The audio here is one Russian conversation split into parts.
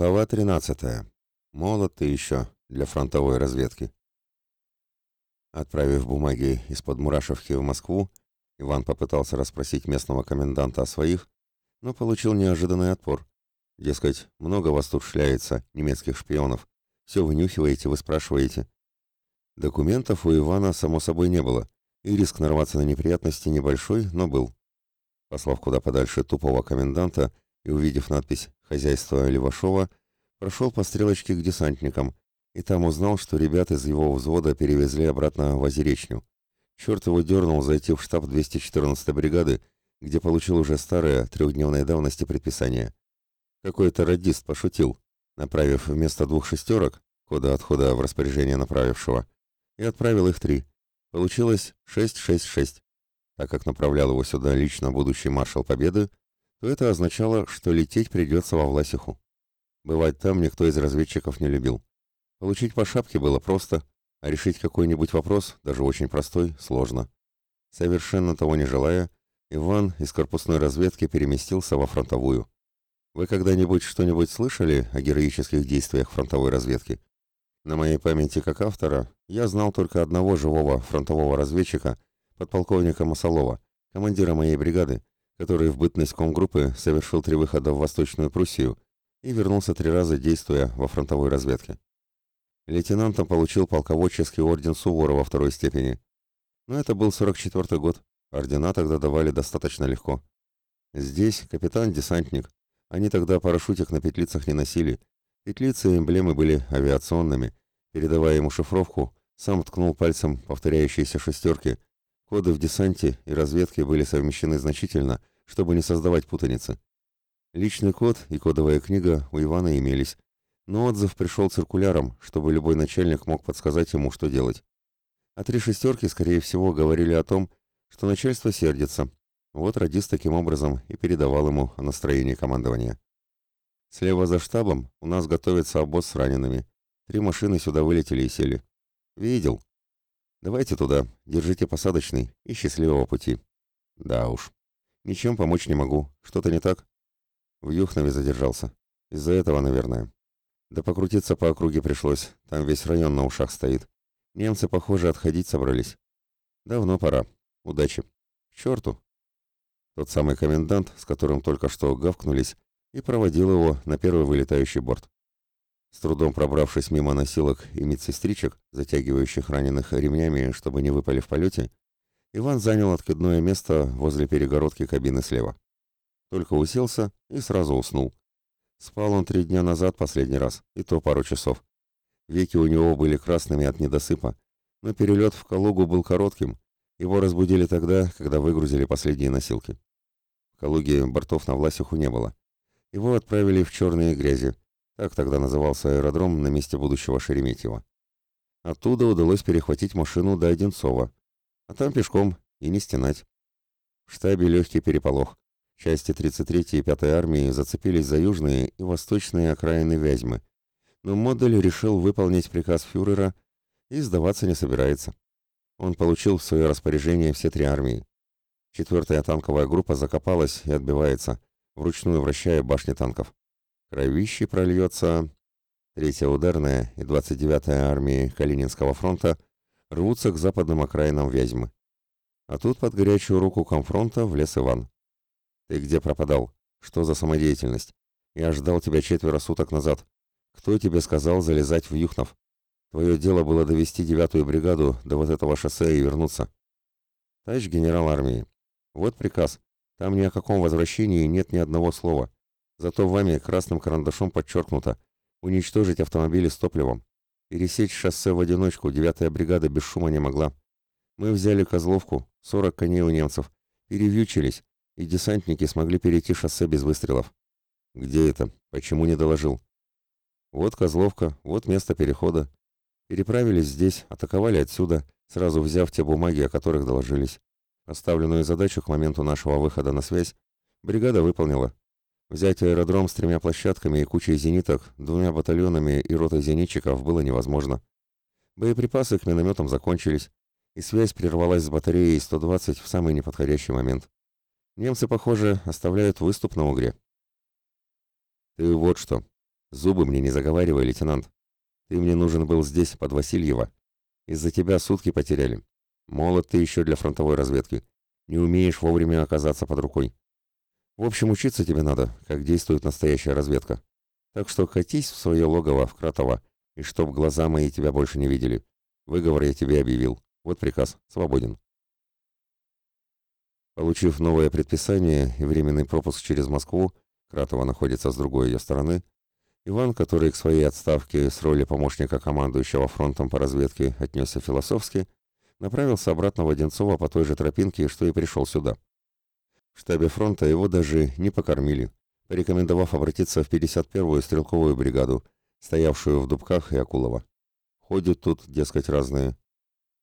Глава 13. Молод ты еще для фронтовой разведки. Отправив бумаги из-под Мурашевки в Москву, Иван попытался расспросить местного коменданта о своих, но получил неожиданный отпор. Дескать, много вас тут шляется, немецких шпионов. Все вынюхиваете, вы спрашиваете. Документов у Ивана, само собой, не было, и риск нарваться на неприятности небольшой, но был. Послав куда подальше тупого коменданта и увидев надпись «Хозяйство Левашова», прошел по стрелочке к десантникам, и там узнал, что ребят из его взвода перевезли обратно в Озеречню. Черт его дернул зайти в штаб 214-й бригады, где получил уже старое, трехдневной давности предписание. Какой-то радист пошутил, направив вместо двух шестерок, кода отхода в распоряжение направившего, и отправил их три. Получилось 666. Так как направлял его сюда лично будущий маршал Победы, это означало, что лететь придется во Власиху. Бывать там никто из разведчиков не любил. Получить по шапке было просто, а решить какой-нибудь вопрос, даже очень простой, сложно. Совершенно того не желая, Иван из корпусной разведки переместился во фронтовую. Вы когда-нибудь что-нибудь слышали о героических действиях фронтовой разведки? На моей памяти как автора я знал только одного живого фронтового разведчика, подполковника Масолова, командира моей бригады, который в бытность комгруппы совершил три выхода в Восточную Пруссию и вернулся три раза, действуя во фронтовой разведке. Лейтенантом получил полководческий орден Суворова второй степени. Но это был 44-й год. Ордена тогда давали достаточно легко. Здесь капитан-десантник. Они тогда парашютик на петлицах не носили. Петлицы и эмблемы были авиационными. Передавая ему шифровку, сам ткнул пальцем повторяющиеся шестерки. Коды в десанте и разведке были совмещены значительно, чтобы не создавать путаницы. Личный код и кодовая книга у Ивана имелись, но отзыв пришел циркуляром, чтобы любой начальник мог подсказать ему, что делать. А три шестерки, скорее всего, говорили о том, что начальство сердится. Вот радист таким образом и передавал ему о настроении командования. Слева за штабом у нас готовится обоз с ранеными. Три машины сюда вылетели и сели. Видел. Давайте туда, держите посадочный и счастливого пути. Да уж. Ничем помочь не могу. Что-то не так? В Юхнове задержался. Из-за этого, наверное. Да покрутиться по округе пришлось, там весь район на ушах стоит. Немцы, похоже, отходить собрались. Давно пора. Удачи. К черту. Тот самый комендант, с которым только что гавкнулись, и проводил его на первый вылетающий борт. С трудом пробравшись мимо носилок и медсестричек, затягивающих раненых ремнями, чтобы не выпали в полете, Иван занял откидное место возле перегородки кабины слева. Только уселся и сразу уснул. Спал он три дня назад последний раз, и то пару часов. Веки у него были красными от недосыпа, но перелет в Калугу был коротким. Его разбудили тогда, когда выгрузили последние носилки. В Калуге бортов на Власиху не было. Его отправили в черные грязи. Так тогда назывался аэродром на месте будущего Шереметьева. Оттуда удалось перехватить машину до Одинцова, а там пешком и не стенать. В штабе легкий переполох. Части 33-й и 5-й армии зацепились за южные и восточные окраины Вязьмы, но Модель решил выполнить приказ фюрера и сдаваться не собирается. Он получил в свое распоряжение все три армии. Четвертая танковая группа закопалась и отбивается, вручную вращая башни танков. Кровище прольется... Третья ударная и 29-я армии Калининского фронта рвутся к западным окраинам Вязьмы. А тут под горячую руку комфронта влез Иван. «Ты где пропадал? Что за самодеятельность? Я ждал тебя четверо суток назад. Кто тебе сказал залезать в Юхнов? Твое дело было довести девятую бригаду до вот этого шоссе и вернуться». «Товарищ генерал армии, вот приказ. Там ни о каком возвращении нет ни одного слова. Зато вами красным карандашом подчеркнуто. Уничтожить автомобили с топливом. Пересечь шоссе в одиночку девятая бригада без шума не могла. Мы взяли Козловку, 40 коней у немцев, перевьючились, и десантники смогли перейти шоссе без выстрелов. Где это? Почему не доложил? Вот Козловка, вот место перехода. Переправились здесь, атаковали отсюда, сразу взяв те бумаги, о которых доложились. Поставленную задачу к моменту нашего выхода на связь бригада выполнила. Взять аэродром с тремя площадками и кучей зениток, двумя батальонами и ротой зенитчиков было невозможно. Боеприпасы к минометам закончились, и связь прервалась с батареей 120 в самый неподходящий момент. Немцы, похоже, оставляют выступ на Угре. Ты вот что. Зубы мне не заговаривай, лейтенант. Ты мне нужен был здесь, под Васильева. Из-за тебя сутки потеряли. Молод ты еще для фронтовой разведки. Не умеешь вовремя оказаться под рукой. В общем, учиться тебе надо, как действует настоящая разведка. Так что катись в свое логово в Кратово, и чтоб глаза мои тебя больше не видели. Выговор я тебе объявил. Вот приказ. Свободен. Получив новое предписание и временный пропуск через Москву, Кратово находится с другой ее стороны, Иван, который к своей отставке с роли помощника командующего фронтом по разведке отнесся философски, направился обратно в Одинцово по той же тропинке, что и пришел сюда. В штабе фронта его даже не покормили, порекомендовав обратиться в 51-ю стрелковую бригаду, стоявшую в Дубках и Акулово. Ходят тут, дескать, разные.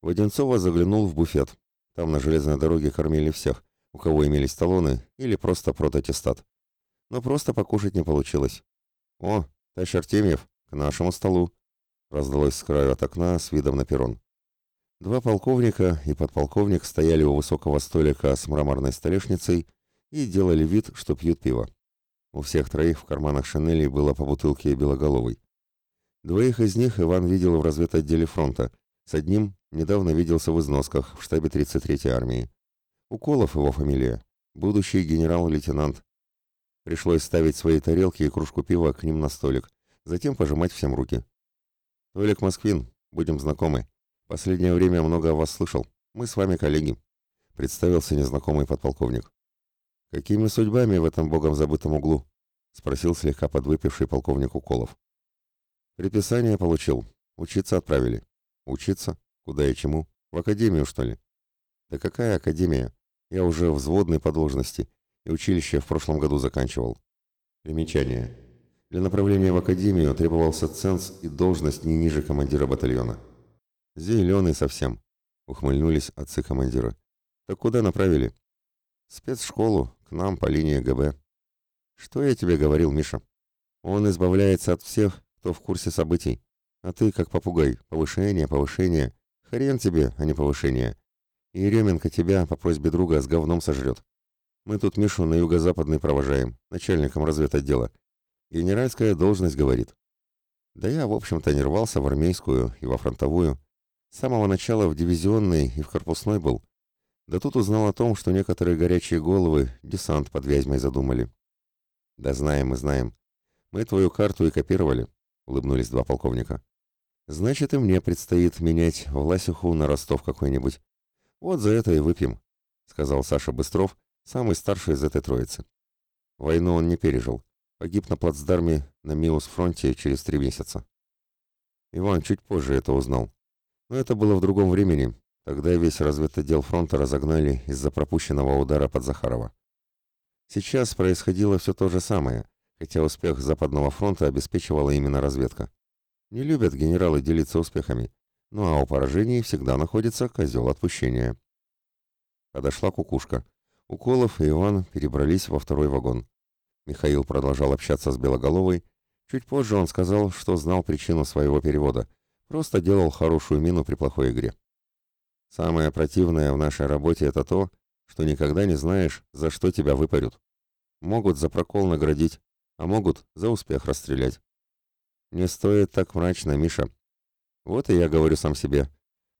В Одинцово заглянул в буфет. Там на железной дороге кормили всех, у кого имелись талоны или просто протатестат. Но просто покушать не получилось. «О, товарищ Артемьев, к нашему столу!» раздалось с краю от окна с видом на перрон. Два полковника и подполковник стояли у высокого столика с мраморной столешницей и делали вид, что пьют пиво. У всех троих в карманах шинелей было по бутылке белоголовой. Двоих из них Иван видел в разведотделе фронта, с одним недавно виделся в износках в штабе 33-й армии. Уколов его фамилия, будущий генерал-лейтенант. Пришлось ставить свои тарелки и кружку пива к ним на столик, затем пожимать всем руки. «Толик Москвин, будем знакомы. Последнее время много о вас слышал. Мы с вами коллеги», — представился незнакомый подполковник. «Какими судьбами в этом богом забытом углу?» — спросил слегка подвыпивший полковник Уколов. «Приписание получил. Учиться отправили». «Учиться? Куда и чему? В академию, что ли?» «Да какая академия? Я уже взводный по должности, и училище в прошлом году заканчивал». Примечание. Для направления в академию требовался ценз и должность не ниже командира батальона. «Зеленый совсем», — ухмыльнулись отцы командира. «Так куда направили?» «Спецшколу, к нам по линии ГБ». «Что я тебе говорил, Миша? Он избавляется от всех, кто в курсе событий. А ты, как попугай, повышение, повышение. Хрен тебе, а не повышение. И Еременко тебя по просьбе друга с говном сожрет. Мы тут Мишу на юго-западный провожаем, начальником разведотдела. Генеральская должность, говорит. Да я, в общем-то, не рвался в армейскую и во фронтовую. С самого начала в дивизионной и в корпусной был. Да тут узнал о том, что некоторые горячие головы десант под Вязьмой задумали. Да знаем мы, знаем. Мы твою карту и копировали, улыбнулись два полковника. Значит, и мне предстоит менять Власиху на Ростов какой-нибудь. Вот за это и выпьем, сказал Саша Быстров, самый старший из этой троицы. Войну он не пережил. Погиб на плацдарме на Миус-фронте через три месяца. Иван чуть позже это узнал. Но это было в другом времени. Тогда весь разведотдел фронта разогнали из-за пропущенного удара под Захарова. Сейчас происходило все то же самое, хотя успех Западного фронта обеспечивала именно разведка. Не любят генералы делиться успехами, ну а у поражений всегда находится козел отпущения. Подошла кукушка. Уколов и Иван перебрались во второй вагон. Михаил продолжал общаться с Белоголовой. Чуть позже он сказал, что знал причину своего перевода – Просто делал хорошую мину при плохой игре. Самое противное в нашей работе это то, что никогда не знаешь, за что тебя выпарют. Могут за прокол наградить, а могут за успех расстрелять. Не стоит так мрачно, Миша. Вот и я говорю сам себе.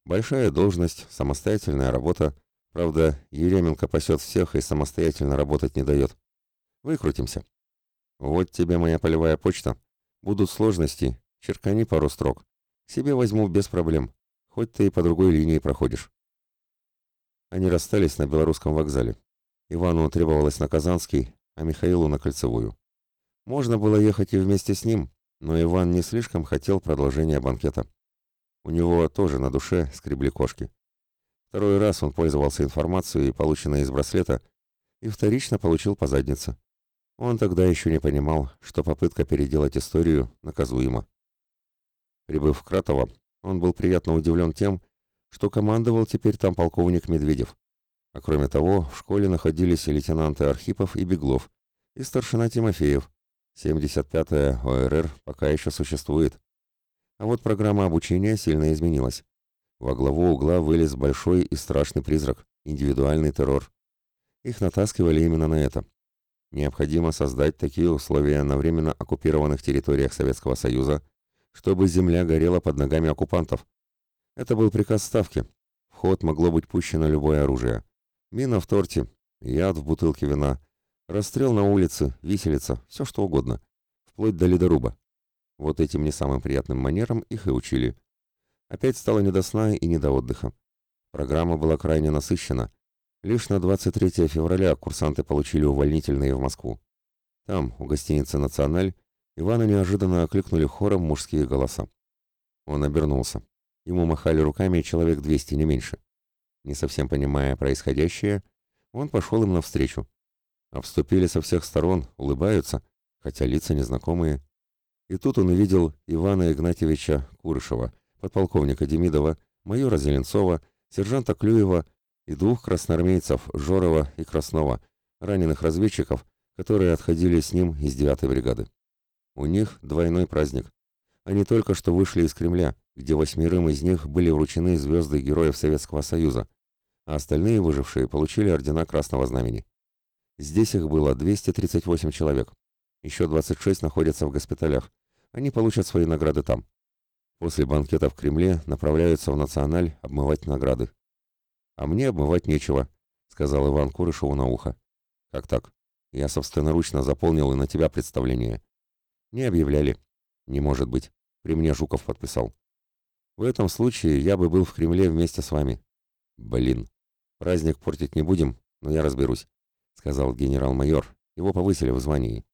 Большая должность, самостоятельная работа. Правда, Еременко пасет всех и самостоятельно работать не дает. Выкрутимся. Вот тебе моя полевая почта. Будут сложности, черкани пару строк. Себе возьму без проблем, хоть ты и по другой линии проходишь. Они расстались на белорусском вокзале. Ивану требовалось на Казанский, а Михаилу на Кольцевую. Можно было ехать и вместе с ним, но Иван не слишком хотел продолжения банкета. У него тоже на душе скребли кошки. Второй раз он пользовался информацией, полученной из браслета, и вторично получил по заднице. Он тогда еще не понимал, что попытка переделать историю наказуема. Прибыв в Кратово, он был приятно удивлен тем, что командовал теперь там полковник Медведев. А кроме того, в школе находились и лейтенанты Архипов и Беглов, и старшина Тимофеев. 75-я ОРР пока еще существует. А вот программа обучения сильно изменилась. Во главу угла вылез большой и страшный призрак – индивидуальный террор. Их натаскивали именно на это. Необходимо создать такие условия на временно оккупированных территориях Советского Союза, чтобы земля горела под ногами оккупантов. Это был приказ Ставки. В ход могло быть пущено любое оружие. Мина в торте, яд в бутылке вина, расстрел на улице, виселица, все что угодно, вплоть до ледоруба. Вот этим не самым приятным манерам их и учили. Опять стало не до сна и не до отдыха. Программа была крайне насыщена. Лишь на 23 февраля курсанты получили увольнительные в Москву. Там, у гостиницы «Националь», Ивана неожиданно окликнули хором мужские голоса. Он обернулся. Ему махали руками человек 200, не меньше. Не совсем понимая происходящее, он пошел им навстречу. Обступили со всех сторон, улыбаются, хотя лица незнакомые. И тут он увидел Ивана Игнатьевича Курышева, подполковника Демидова, майора Зеленцова, сержанта Клюева и двух красноармейцев Жорова и Краснова, раненых разведчиков, которые отходили с ним из 9-й бригады. У них двойной праздник. Они только что вышли из Кремля, где восьмерым из них были вручены звезды Героев Советского Союза, а остальные выжившие получили ордена Красного Знамени. Здесь их было 238 человек. Еще 26 находятся в госпиталях. Они получат свои награды там. После банкета в Кремле направляются в Националь обмывать награды. «А мне обмывать нечего», — сказал Иван Курышеву на ухо. «Как так? Я собственноручно заполнил и на тебя представление». «Не объявляли». «Не может быть. При мне Жуков подписал». «В этом случае я бы был в Кремле вместе с вами». «Блин. Праздник портить не будем, но я разберусь», — сказал генерал-майор. Его повысили в звании.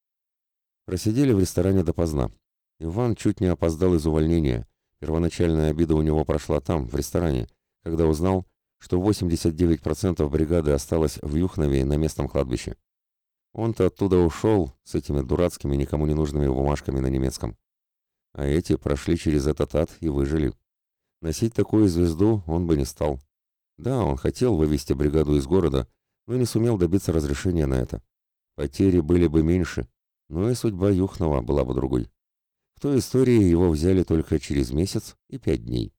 Просидели в ресторане допоздна. Иван чуть не опоздал из увольнения. Первоначальная обида у него прошла там, в ресторане, когда узнал, что 89% бригады осталось в Юхнове на местном кладбище. Он-то оттуда ушел с этими дурацкими, никому не нужными бумажками на немецком. А эти прошли через этот ад и выжили. Носить такую звезду он бы не стал. Да, он хотел вывести бригаду из города, но не сумел добиться разрешения на это. Потери были бы меньше, но и судьба Юхнова была бы другой. В той истории его взяли только через месяц и пять дней.